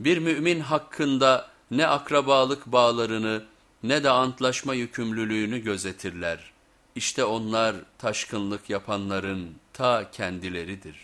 Bir mümin hakkında ne akrabalık bağlarını ne de antlaşma yükümlülüğünü gözetirler. İşte onlar taşkınlık yapanların ta kendileridir.